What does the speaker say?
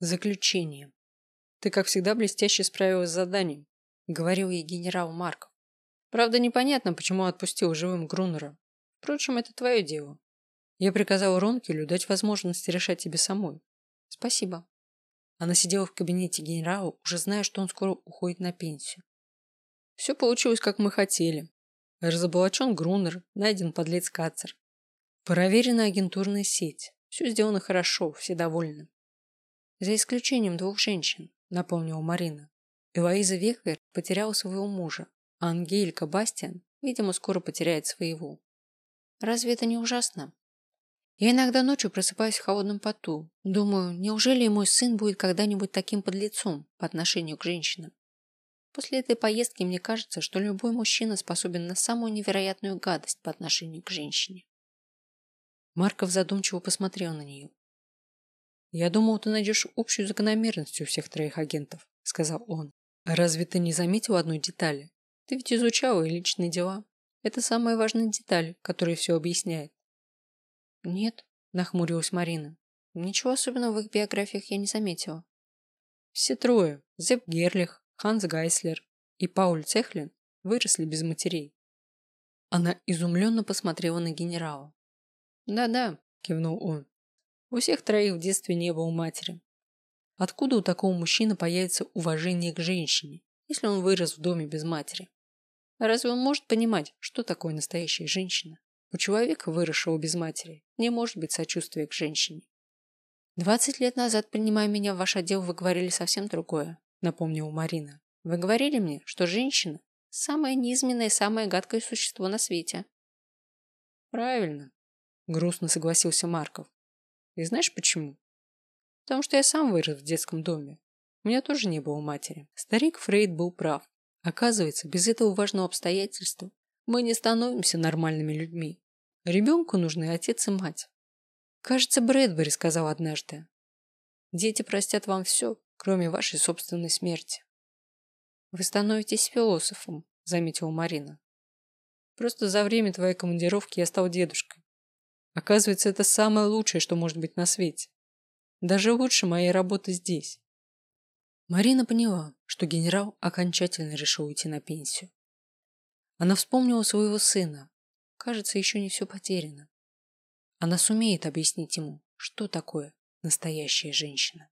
Заключение. Ты, как всегда, блестяще справилась с заданием, говорил ей генерал Марков. Правда, непонятно, почему отпустил живым Грунера. Впрочем, это твое дело. Я приказал Ронкелю дать возможность решать тебе самой. Спасибо. Она сидела в кабинете генерала, уже зная, что он скоро уходит на пенсию. Все получилось, как мы хотели. Разоблачен Грунер, найден подлец Кацер. Проверена агентурная сеть. Все сделано хорошо, все довольны. За исключением двух женщин, напомнила Марина. Элоиза Веквер потеряла своего мужа, а Ангелька Бастиан, видимо, скоро потеряет своего. Разве это не ужасно? Я иногда ночью просыпаюсь в холодном поту. Думаю, неужели мой сын будет когда-нибудь таким подлецом по отношению к женщинам? После этой поездки мне кажется, что любой мужчина способен на самую невероятную гадость по отношению к женщине. Марков задумчиво посмотрел на нее. «Я думал, ты найдешь общую закономерность у всех троих агентов», — сказал он. «Разве ты не заметил одной детали? Ты ведь изучала и личные дела. Это самая важная деталь, которая все объясняет. Нет, нахмурилась Марина. Ничего особенного в их биографиях я не заметила. Все трое, Зеп Герлих, Ханс Гайслер и Пауль Цехлин, выросли без матерей. Она изумленно посмотрела на генерала. «Да-да», – кивнул он. «У всех троих в детстве не было матери. Откуда у такого мужчины появится уважение к женщине, если он вырос в доме без матери? Разве он может понимать, что такое настоящая женщина? У человека, выросшего без матери, не может быть сочувствия к женщине. «Двадцать лет назад, принимая меня в ваш отдел, вы говорили совсем другое», — напомнила Марина. «Вы говорили мне, что женщина – самое низменное, самое гадкое существо на свете». «Правильно», – грустно согласился Марков. «И знаешь почему? Потому что я сам вырос в детском доме. У меня тоже не было матери. Старик Фрейд был прав. Оказывается, без этого важного обстоятельства мы не становимся нормальными людьми. Ребенку нужны отец и мать. Кажется, Брэдбери сказал однажды. Дети простят вам все, кроме вашей собственной смерти. Вы становитесь философом, заметила Марина. Просто за время твоей командировки я стал дедушкой. Оказывается, это самое лучшее, что может быть на свете. Даже лучше моей работы здесь. Марина поняла, что генерал окончательно решил уйти на пенсию. Она вспомнила своего сына. Кажется, еще не все потеряно. Она сумеет объяснить ему, что такое настоящая женщина.